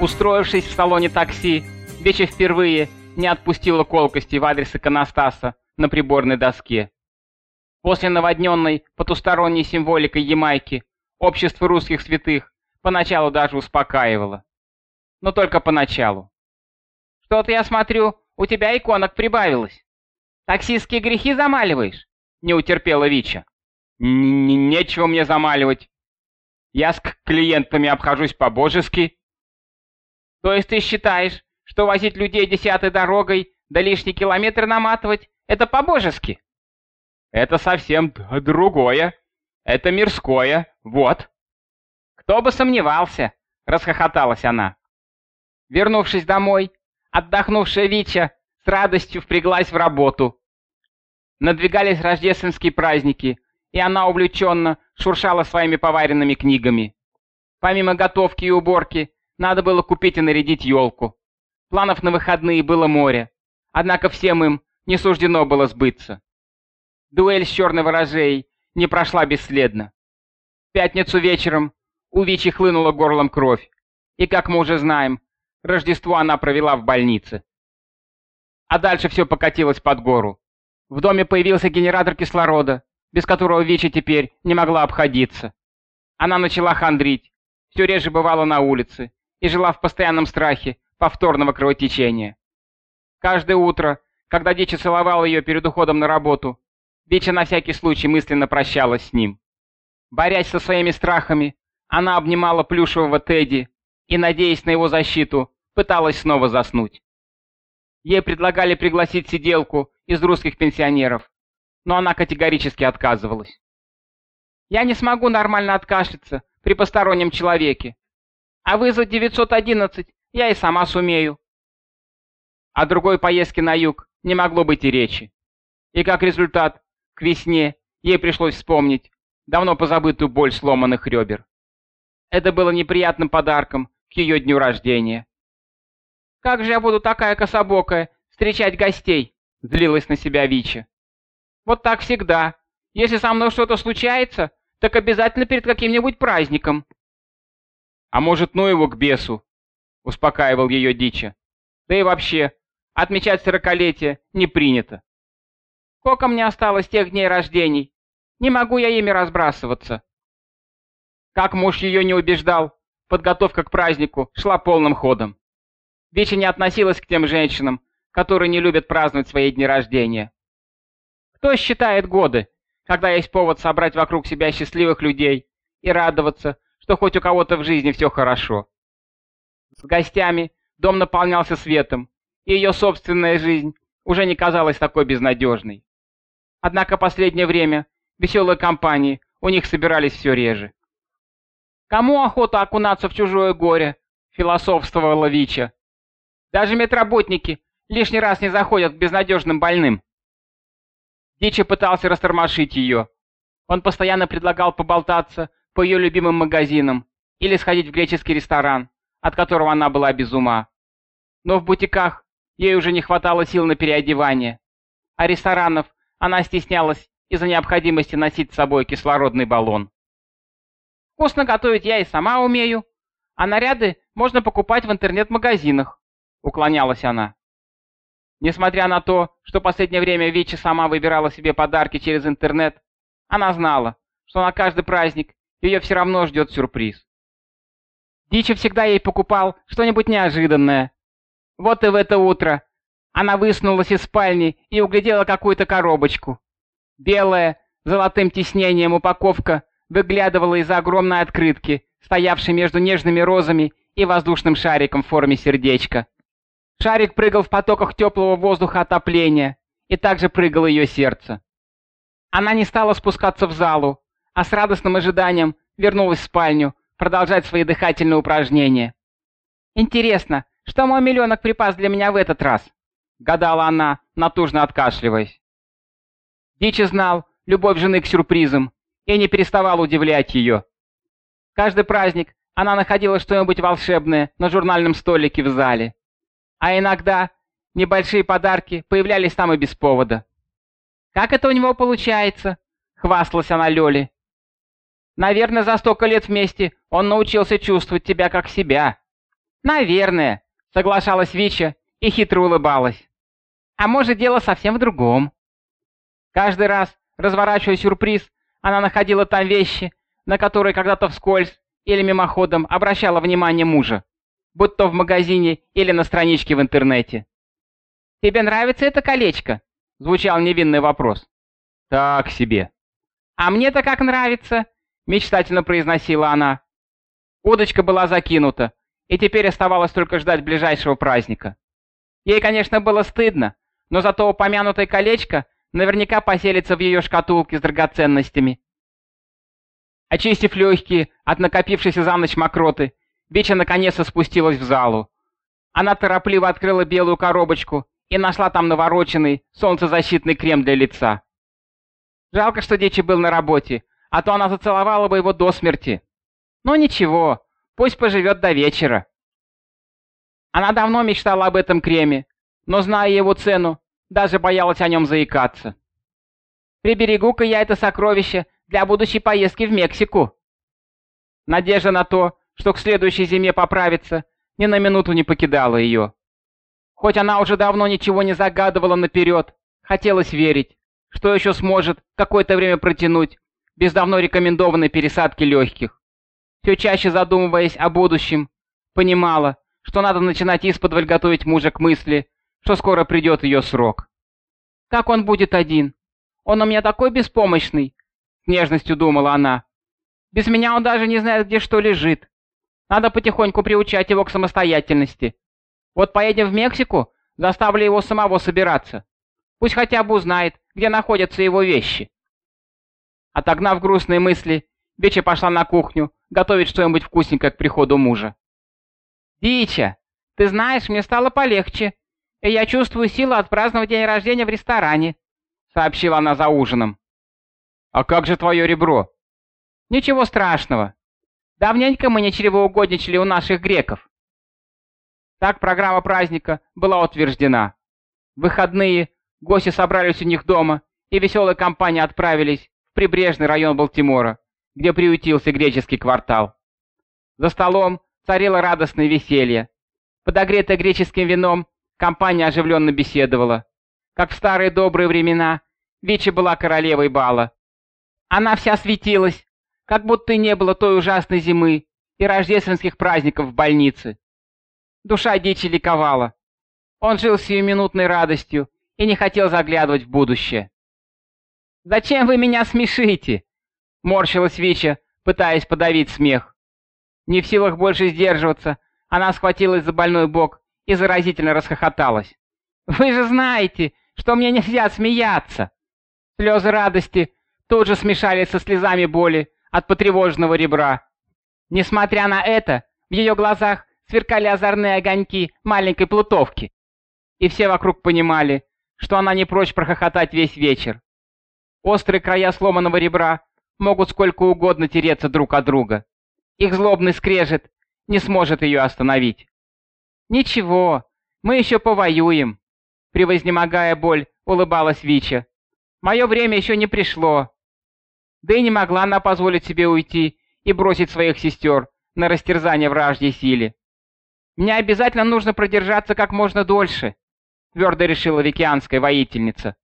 Устроившись в салоне такси, Веча впервые не отпустила колкости в адрес иконостаса на приборной доске. После наводненной потусторонней символикой Ямайки общество русских святых поначалу даже успокаивало. Но только поначалу. «Что-то я смотрю, у тебя иконок прибавилось. Таксистские грехи замаливаешь?» — не утерпела Вича. «Нечего мне замаливать. Я с клиентами обхожусь по-божески». «То есть ты считаешь, что возить людей десятой дорогой да лишний километр наматывать — это по-божески?» «Это совсем другое. Это мирское. Вот». «Кто бы сомневался!» — расхохоталась она. Вернувшись домой, отдохнувшая Вича с радостью впряглась в работу. Надвигались рождественские праздники, и она увлеченно шуршала своими поваренными книгами. Помимо готовки и уборки, надо было купить и нарядить елку. Планов на выходные было море, однако всем им не суждено было сбыться. Дуэль с черной ворожеей не прошла бесследно. В пятницу вечером у Вичи хлынула горлом кровь, и, как мы уже знаем, Рождество она провела в больнице. А дальше все покатилось под гору. В доме появился генератор кислорода, без которого Вичи теперь не могла обходиться. Она начала хандрить, все реже бывала на улице и жила в постоянном страхе повторного кровотечения. Каждое утро, когда Дичи целовал ее перед уходом на работу, Дичи на всякий случай мысленно прощалась с ним. Борясь со своими страхами, она обнимала плюшевого Тедди и, надеясь на его защиту, пыталась снова заснуть. Ей предлагали пригласить сиделку из русских пенсионеров, но она категорически отказывалась. «Я не смогу нормально откашляться при постороннем человеке, а вызвать 911 я и сама сумею. О другой поездке на юг не могло быть и речи. И как результат, к весне ей пришлось вспомнить давно позабытую боль сломанных ребер. Это было неприятным подарком к ее дню рождения. «Как же я буду такая кособокая встречать гостей?» — злилась на себя Вича. «Вот так всегда. Если со мной что-то случается, так обязательно перед каким-нибудь праздником». «А может, ну его к бесу?» успокаивал ее Дича. Да и вообще, отмечать сорокалетие не принято. Сколько мне осталось тех дней рождений? Не могу я ими разбрасываться. Как муж ее не убеждал, подготовка к празднику шла полным ходом. Дича не относилась к тем женщинам, которые не любят праздновать свои дни рождения. Кто считает годы, когда есть повод собрать вокруг себя счастливых людей и радоваться, что хоть у кого-то в жизни все хорошо? С гостями дом наполнялся светом, и ее собственная жизнь уже не казалась такой безнадежной. Однако последнее время веселые компании у них собирались все реже. «Кому охота окунаться в чужое горе?» — философствовала Вича. «Даже медработники лишний раз не заходят к безнадежным больным». Дичи пытался растормошить ее. Он постоянно предлагал поболтаться по ее любимым магазинам или сходить в греческий ресторан, от которого она была без ума. Но в бутиках ей уже не хватало сил на переодевание, а ресторанов она стеснялась из-за необходимости носить с собой кислородный баллон. «Вкусно готовить я и сама умею, а наряды можно покупать в интернет-магазинах», — уклонялась она. Несмотря на то, что последнее время Вичи сама выбирала себе подарки через интернет, она знала, что на каждый праздник ее все равно ждет сюрприз. Дичи всегда ей покупал что-нибудь неожиданное. Вот и в это утро она высунулась из спальни и углядела какую-то коробочку. Белая, золотым тиснением упаковка выглядывала из огромной открытки, стоявшей между нежными розами и воздушным шариком в форме сердечка. Шарик прыгал в потоках теплого воздуха отопления, и также прыгало ее сердце. Она не стала спускаться в залу, а с радостным ожиданием вернулась в спальню, продолжать свои дыхательные упражнения. «Интересно, что мой миллионок припас для меня в этот раз?» — гадала она, натужно откашливаясь. Дичи знал любовь жены к сюрпризам и не переставал удивлять ее. Каждый праздник она находила что-нибудь волшебное на журнальном столике в зале. А иногда небольшие подарки появлялись там и без повода. «Как это у него получается?» — хвасталась она Лёле. Наверное, за столько лет вместе он научился чувствовать тебя как себя. «Наверное», — соглашалась Вича и хитро улыбалась. «А может, дело совсем в другом». Каждый раз, разворачивая сюрприз, она находила там вещи, на которые когда-то вскользь или мимоходом обращала внимание мужа, будь то в магазине или на страничке в интернете. «Тебе нравится это колечко?» — звучал невинный вопрос. «Так себе». «А мне-то как нравится», — мечтательно произносила она. Удочка была закинута, и теперь оставалось только ждать ближайшего праздника. Ей, конечно, было стыдно, но зато упомянутое колечко наверняка поселится в ее шкатулке с драгоценностями. Очистив легкие от накопившейся за ночь мокроты, Бича наконец-то спустилась в залу. Она торопливо открыла белую коробочку и нашла там навороченный солнцезащитный крем для лица. Жалко, что Дичи был на работе, а то она зацеловала бы его до смерти. Но ничего, пусть поживет до вечера. Она давно мечтала об этом креме, но, зная его цену, даже боялась о нем заикаться. Приберегу-ка я это сокровище для будущей поездки в Мексику. Надежда на то, что к следующей зиме поправится, ни на минуту не покидала ее. Хоть она уже давно ничего не загадывала наперед, хотелось верить, что еще сможет какое-то время протянуть без давно рекомендованной пересадки легких. Все чаще задумываясь о будущем, понимала, что надо начинать исподволь готовить мужа к мысли, что скоро придет ее срок. Как он будет один? Он у меня такой беспомощный, с нежностью думала она. Без меня он даже не знает, где что лежит. Надо потихоньку приучать его к самостоятельности. Вот поедем в Мексику, заставлю его самого собираться. Пусть хотя бы узнает, где находятся его вещи. Отогнав грустные мысли, Бича пошла на кухню, готовить что-нибудь вкусненькое к приходу мужа. «Дича, ты знаешь, мне стало полегче, и я чувствую силу отпраздновать день рождения в ресторане», — сообщила она за ужином. «А как же твое ребро?» «Ничего страшного. Давненько мы не чревоугодничали у наших греков». Так программа праздника была утверждена. В выходные гости собрались у них дома, и веселая компания отправились прибрежный район Балтимора, где приютился греческий квартал. За столом царило радостное веселье. Подогретая греческим вином, компания оживленно беседовала. Как в старые добрые времена, Вичи была королевой бала. Она вся светилась, как будто не было той ужасной зимы и рождественских праздников в больнице. Душа Дичи ликовала. Он жил сиюминутной радостью и не хотел заглядывать в будущее. «Зачем вы меня смешите?» — морщилась Вича, пытаясь подавить смех. Не в силах больше сдерживаться, она схватилась за больной бок и заразительно расхохоталась. «Вы же знаете, что мне нельзя смеяться!» Слезы радости тут же смешались со слезами боли от потревоженного ребра. Несмотря на это, в ее глазах сверкали озорные огоньки маленькой плутовки. И все вокруг понимали, что она не прочь прохохотать весь вечер. Острые края сломанного ребра могут сколько угодно тереться друг от друга. Их злобный скрежет не сможет ее остановить. «Ничего, мы еще повоюем», — превознемогая боль, улыбалась Вича. «Мое время еще не пришло». Да и не могла она позволить себе уйти и бросить своих сестер на растерзание вражьей силе. «Мне обязательно нужно продержаться как можно дольше», — твердо решила викианская воительница.